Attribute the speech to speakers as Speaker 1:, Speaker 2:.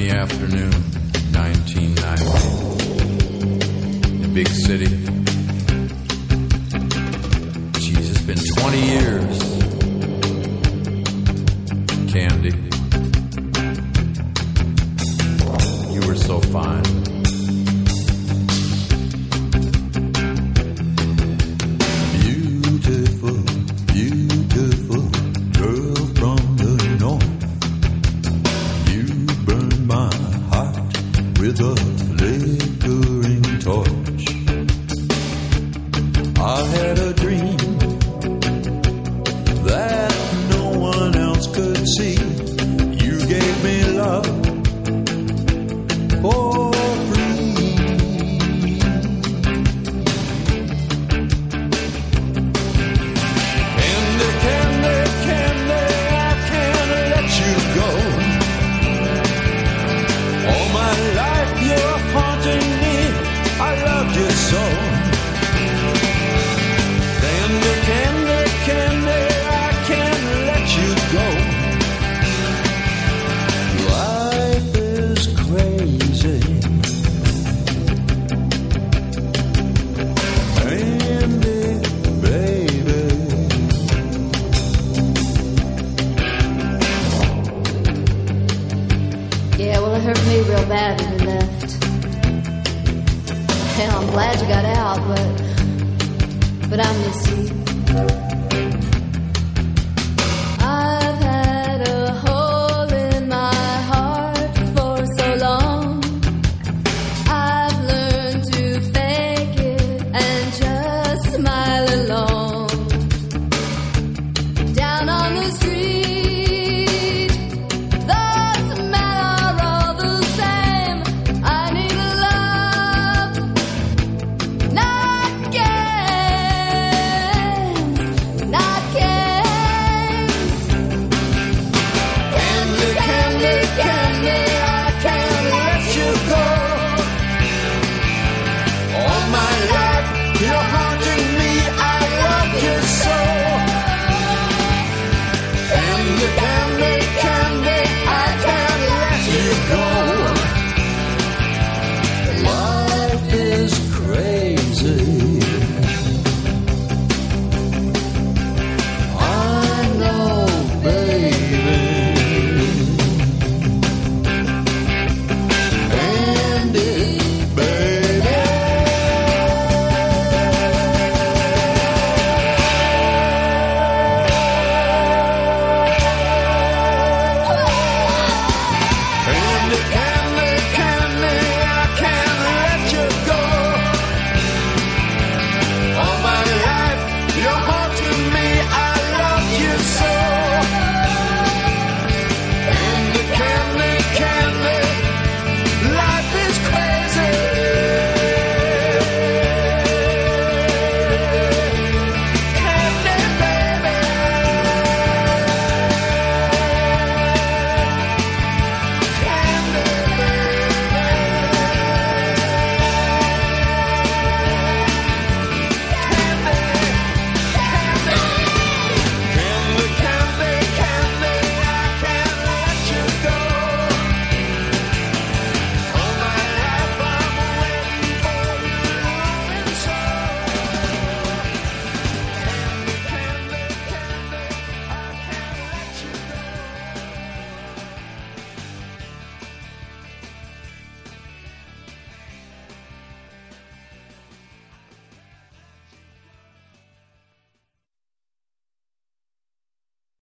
Speaker 1: rainy afternoon, 1990. The big city. Jeez, it's been 20 years.
Speaker 2: Love
Speaker 3: hurt me real bad when you left. Hell, I'm glad you got out, but but I miss you. I've had a hole in my heart for so long. I've learned to fake it and just smile. Down on the street.